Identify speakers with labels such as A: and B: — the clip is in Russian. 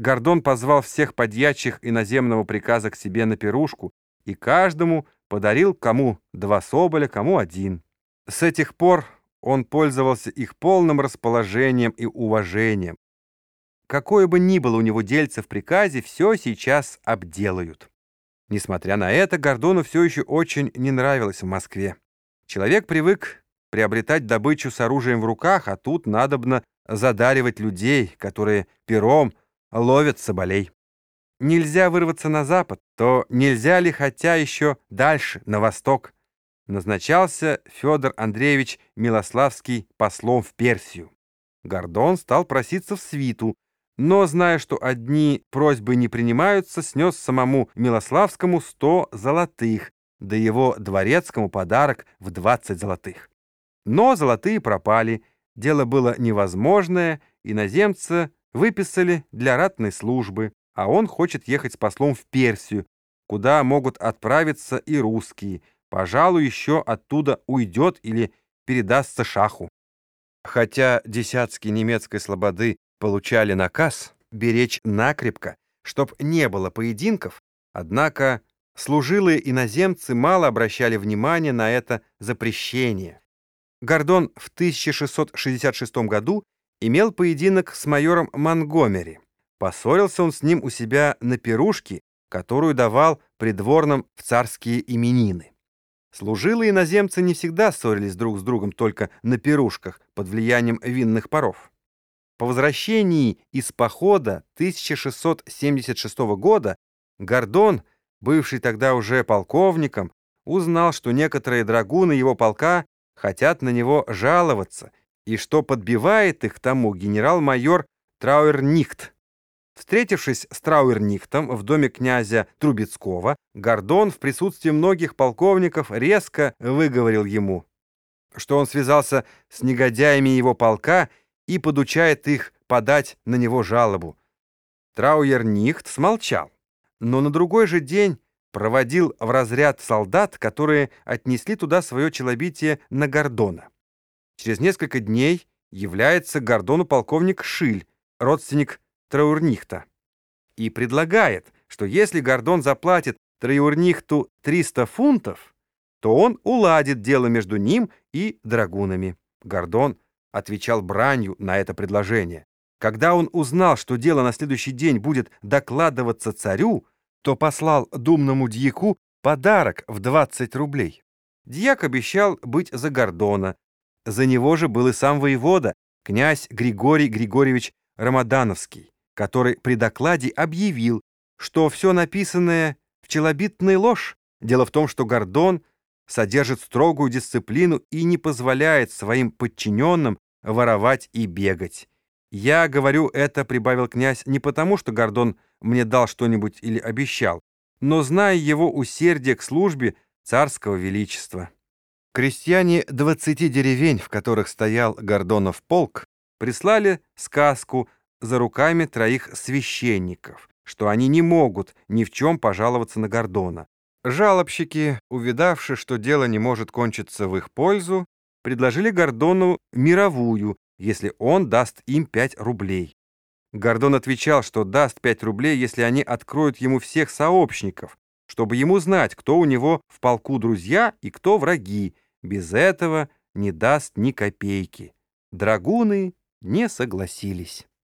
A: Гордон позвал всех подьячих иноземного приказа к себе на пирушку и каждому подарил кому два соболя, кому один. С этих пор он пользовался их полным расположением и уважением. Какое бы ни было у него дельце в приказе, все сейчас обделают. Несмотря на это, Гордону все еще очень не нравилось в Москве. Человек привык приобретать добычу с оружием в руках, а тут надобно задаривать людей, которые пером ловят соболей. Нельзя вырваться на запад, то нельзя ли хотя еще дальше, на восток? Назначался Федор Андреевич Милославский послом в Персию. Гордон стал проситься в свиту, но, зная, что одни просьбы не принимаются, снес самому Милославскому сто золотых, да его дворецкому подарок в двадцать золотых. Но золотые пропали, дело было невозможное, иноземца выписали для ратной службы, а он хочет ехать с послом в Персию, куда могут отправиться и русские, пожалуй, еще оттуда уйдет или передастся шаху. Хотя десятки немецкой слободы получали наказ беречь накрепко, чтоб не было поединков, однако служилые иноземцы мало обращали внимания на это запрещение. Гордон в 1666 году имел поединок с майором Монгомери. Поссорился он с ним у себя на пирушке, которую давал придворным в царские именины. Служилые иноземцы не всегда ссорились друг с другом только на пирушках под влиянием винных паров. По возвращении из похода 1676 года Гордон, бывший тогда уже полковником, узнал, что некоторые драгуны его полка хотят на него жаловаться, и что подбивает их тому генерал-майор Трауернихт. Встретившись с Трауернихтом в доме князя Трубецкого, Гордон в присутствии многих полковников резко выговорил ему, что он связался с негодяями его полка и подучает их подать на него жалобу. Трауернихт смолчал, но на другой же день проводил в разряд солдат, которые отнесли туда свое челобитие на Гордона. Через несколько дней является Гордону полковник Шиль, родственник Траурнихта, и предлагает, что если Гордон заплатит Траурнихту 300 фунтов, то он уладит дело между ним и драгунами. Гордон отвечал бранью на это предложение. Когда он узнал, что дело на следующий день будет докладываться царю, то послал думному дьяку подарок в 20 рублей. Дьяк обещал быть за Гордона. За него же был и сам воевода, князь Григорий Григорьевич Рамадановский, который при докладе объявил, что все написанное в челобитной ложь. Дело в том, что Гордон содержит строгую дисциплину и не позволяет своим подчиненным воровать и бегать. Я говорю это, прибавил князь, не потому, что Гордон мне дал что-нибудь или обещал, но зная его усердие к службе царского величества. Крестьяне двадцати деревень, в которых стоял Гордонов полк, прислали сказку за руками троих священников, что они не могут ни в чем пожаловаться на Гордона. Жалобщики, увидавши, что дело не может кончиться в их пользу, предложили Гордону мировую, если он даст им 5 рублей. Гордон отвечал, что даст 5 рублей, если они откроют ему всех сообщников, чтобы ему знать, кто у него в полку друзья и кто враги. Без этого не даст ни копейки. Драгуны не согласились.